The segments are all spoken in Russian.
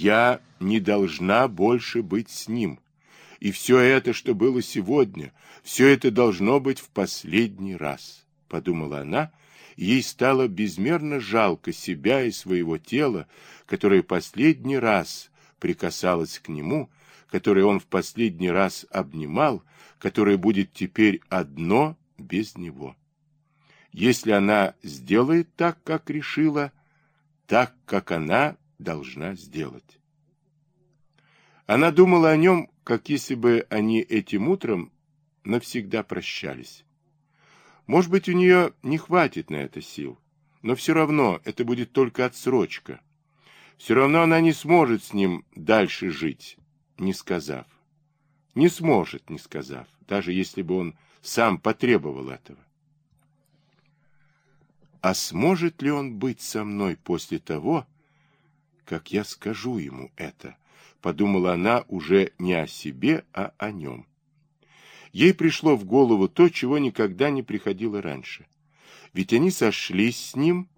Я не должна больше быть с ним. И все это, что было сегодня, все это должно быть в последний раз, подумала она. Ей стало безмерно жалко себя и своего тела, которое последний раз прикасалось к нему, которое он в последний раз обнимал, которое будет теперь одно без него. Если она сделает так, как решила, так, как она должна сделать. Она думала о нем, как если бы они этим утром навсегда прощались. Может быть, у нее не хватит на это сил, но все равно это будет только отсрочка. Все равно она не сможет с ним дальше жить, не сказав. Не сможет, не сказав, даже если бы он сам потребовал этого. А сможет ли он быть со мной после того, как я скажу ему это? Подумала она уже не о себе, а о нем. Ей пришло в голову то, чего никогда не приходило раньше. Ведь они сошлись с ним,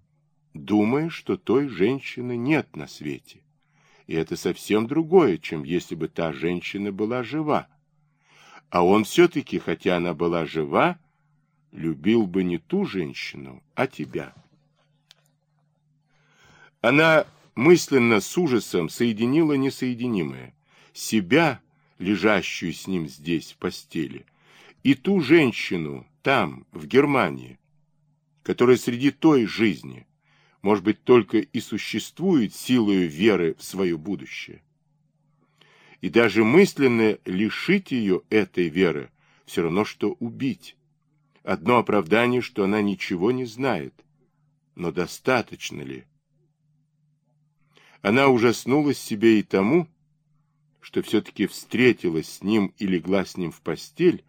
думая, что той женщины нет на свете. И это совсем другое, чем если бы та женщина была жива. А он все-таки, хотя она была жива, любил бы не ту женщину, а тебя. Она мысленно с ужасом соединила несоединимое. Себя, лежащую с ним здесь в постели, и ту женщину там, в Германии, которая среди той жизни, может быть, только и существует силою веры в свое будущее. И даже мысленно лишить ее этой веры все равно, что убить. Одно оправдание, что она ничего не знает. Но достаточно ли? Она ужаснулась себе и тому, что все-таки встретилась с ним и легла с ним в постель,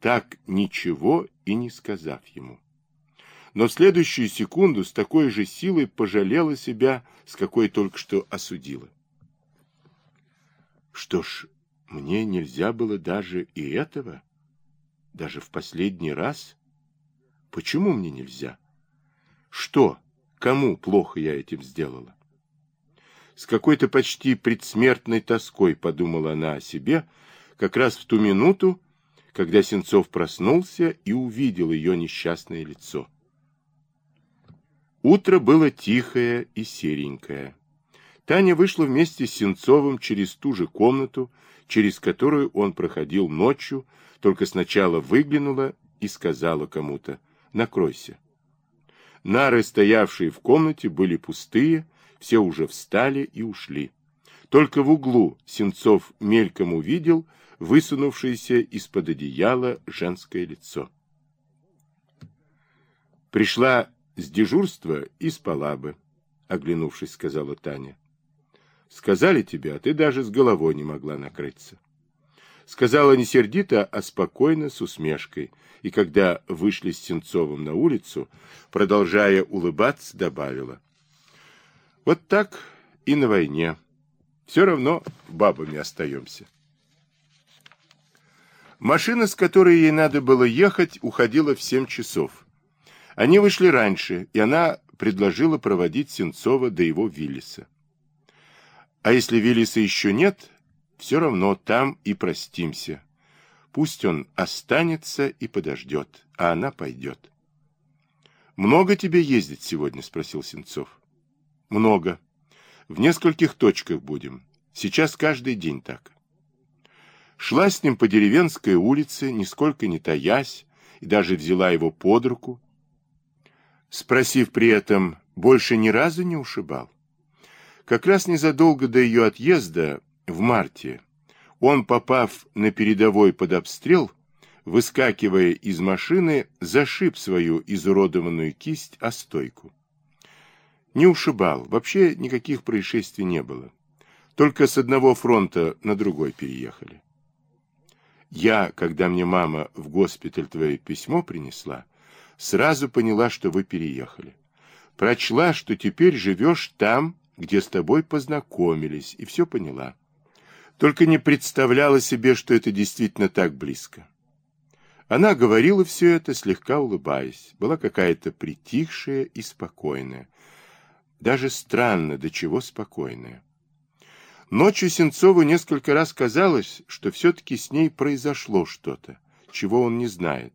так ничего и не сказав ему. Но в следующую секунду с такой же силой пожалела себя, с какой только что осудила. Что ж, мне нельзя было даже и этого, даже в последний раз. Почему мне нельзя? Что, кому плохо я этим сделала? С какой-то почти предсмертной тоской подумала она о себе, как раз в ту минуту, когда Сенцов проснулся и увидел ее несчастное лицо. Утро было тихое и серенькое. Таня вышла вместе с Сенцовым через ту же комнату, через которую он проходил ночью, только сначала выглянула и сказала кому-то «накройся». Нары, стоявшие в комнате, были пустые, все уже встали и ушли. Только в углу Сенцов мельком увидел высунувшееся из-под одеяла женское лицо. Пришла с дежурства и спала бы, оглянувшись, сказала Таня. Сказали тебе, а ты даже с головой не могла накрыться. Сказала не сердито, а спокойно, с усмешкой, и когда вышли с Сенцовым на улицу, продолжая улыбаться, добавила — вот так и на войне. Все равно бабами остаемся. Машина, с которой ей надо было ехать, уходила в семь часов. Они вышли раньше, и она предложила проводить Сенцова до его Виллиса. А если Виллиса еще нет, все равно там и простимся. Пусть он останется и подождет, а она пойдет. «Много тебе ездить сегодня?» — спросил Сенцов. Много. В нескольких точках будем. Сейчас каждый день так. Шла с ним по деревенской улице, нисколько не таясь, и даже взяла его под руку, спросив при этом, больше ни разу не ушибал. Как раз незадолго до ее отъезда, в марте, он, попав на передовой под обстрел, выскакивая из машины, зашиб свою изуродованную кисть о стойку. Не ушибал, вообще никаких происшествий не было. Только с одного фронта на другой переехали. Я, когда мне мама в госпиталь твое письмо принесла, сразу поняла, что вы переехали. Прочла, что теперь живешь там, где с тобой познакомились, и все поняла. Только не представляла себе, что это действительно так близко. Она говорила все это, слегка улыбаясь, была какая-то притихшая и спокойная, даже странно, до чего спокойная. Ночью Сенцову несколько раз казалось, что все-таки с ней произошло что-то, чего он не знает.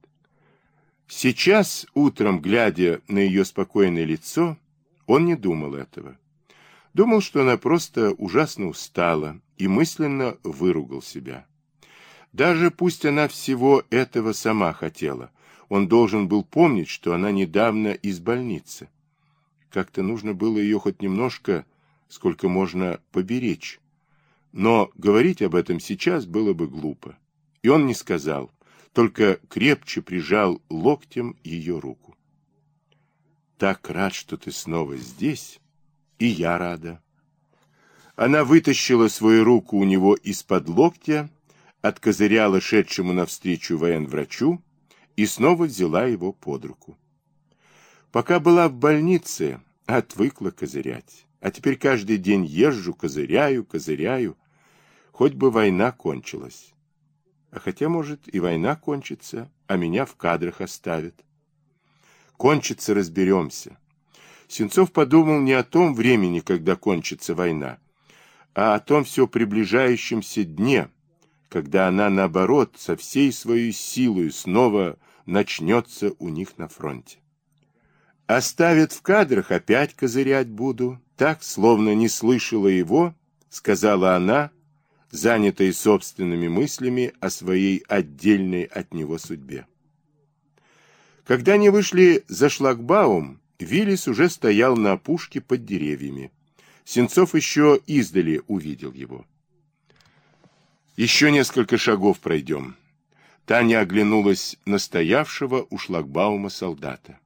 Сейчас, утром, глядя на ее спокойное лицо, он не думал этого. Думал, что она просто ужасно устала и мысленно выругал себя. Даже пусть она всего этого сама хотела, он должен был помнить, что она недавно из больницы. Как-то нужно было ее хоть немножко, сколько можно, поберечь. Но говорить об этом сейчас было бы глупо. И он не сказал, только крепче прижал локтем ее руку. «Так рад, что ты снова здесь, и я рада». Она вытащила свою руку у него из-под локтя, откозыряла шедшему навстречу военврачу и снова взяла его под руку. Пока была в больнице, отвыкла козырять. А теперь каждый день езжу, козыряю, козыряю. Хоть бы война кончилась. А хотя, может, и война кончится, а меня в кадрах оставят. Кончится, разберемся. Сенцов подумал не о том времени, когда кончится война, а о том все приближающемся дне, когда она, наоборот, со всей своей силой снова начнется у них на фронте. Оставят в кадрах, опять козырять буду. Так, словно не слышала его, сказала она, занятые собственными мыслями о своей отдельной от него судьбе. Когда они вышли за шлагбаум, Виллис уже стоял на опушке под деревьями. Сенцов еще издали увидел его. «Еще несколько шагов пройдем». Таня оглянулась на стоявшего у шлагбаума солдата.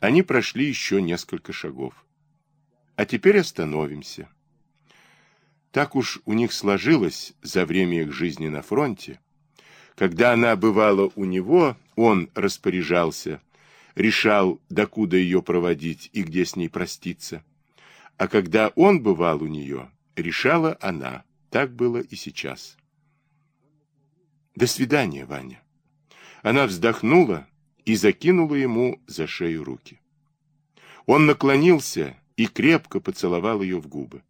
Они прошли еще несколько шагов. «А теперь остановимся». Так уж у них сложилось за время их жизни на фронте. Когда она бывала у него, он распоряжался, решал, докуда ее проводить и где с ней проститься. А когда он бывал у нее, решала она. Так было и сейчас. До свидания, Ваня. Она вздохнула и закинула ему за шею руки. Он наклонился и крепко поцеловал ее в губы.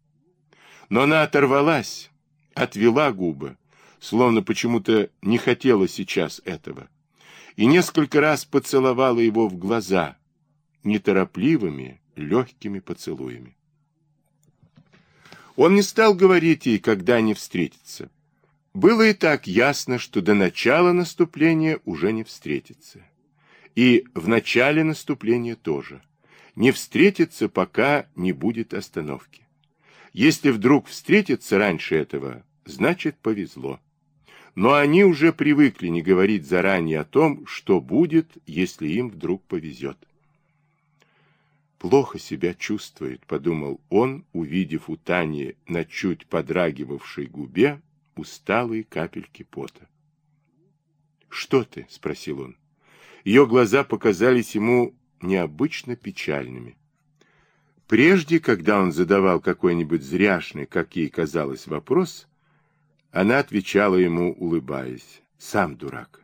Но она оторвалась, отвела губы, словно почему-то не хотела сейчас этого, и несколько раз поцеловала его в глаза неторопливыми, легкими поцелуями. Он не стал говорить ей, когда они встретятся. Было и так ясно, что до начала наступления уже не встретятся. И в начале наступления тоже. Не встретятся, пока не будет остановки. Если вдруг встретятся раньше этого, значит повезло. Но они уже привыкли не говорить заранее о том, что будет, если им вдруг повезет. «Плохо себя чувствует», — подумал он, увидев у Тани на чуть подрагивавшей губе усталые капельки пота. «Что ты?» — спросил он. Ее глаза показались ему необычно печальными. Прежде, когда он задавал какой-нибудь зряшный, как ей казалось, вопрос, она отвечала ему, улыбаясь, «Сам дурак».